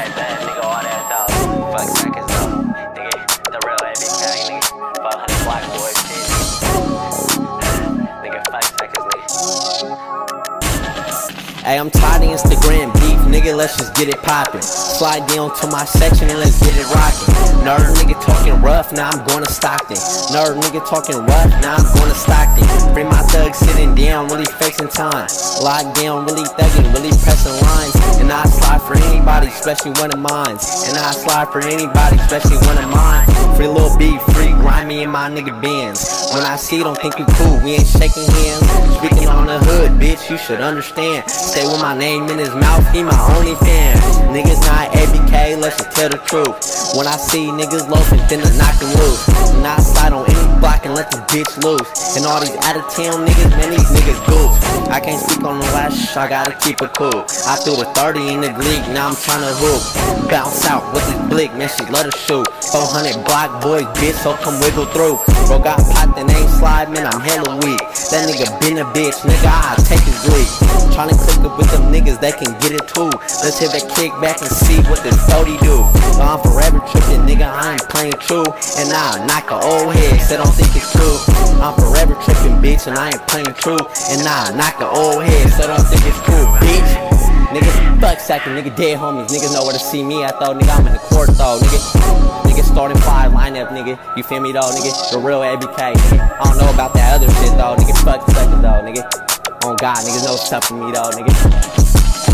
Hey, bad nigga, all that dog. Fuck seconds though. Nigga, the real ABK, nigga. 500 black boy shit. Nigga, fuck seconds, nigga. Hey, I'm tired of Instagram beef, nigga. Let's just get it poppin'. Slide down to my section and let's get it rockin'. Nerd nigga talking rough, now I'm going to Stockton. Nerd nigga talking rough, now I'm going to Stockton. Bring my thug sitting down, really facing time. Locked down, really thugging, really pressing lines. And I slide for anybody, especially one of mine. And I slide for anybody, especially one of mine. Free little beef, free grimy in my nigga bins. When I see, don't think we cool, we ain't shaking hands. Speaking on the hood, bitch, you should understand. Stay with my name in his mouth, he my only fan. Niggas let's just tell the truth. When I see niggas loafing, then I knock them loose. And I slide on any block and let the bitch loose. And all these out of town niggas, man, these niggas goof. I can't speak on the last I gotta keep it cool. I threw a 30 in the league, now I'm tryna hoop. Bounce out with this blick, man, she let her shoot. 400 block boys, bitch, so come wiggle through. Bro got popped and ain't nigga been a bitch, nigga, I take his lead. Tryna click up with them niggas that can get it too. Let's hit that kick back and see what this 30 do. I'm forever tripping, nigga, I ain't playing true. And I knock a old head, said don't think it's true. I'm forever tripping, bitch, and I ain't playing true. And I knock a old head, so don't think it's true, bitch. Niggas fuck sacking, nigga dead homies. Niggas know where to see me at though, nigga. I'm in the court though, nigga. Nigga starting five lineup, nigga. You feel me though, nigga? The real ABK, nigga. I don't know about that other shit though, nigga. God, niggas know what's up for me though, nigga.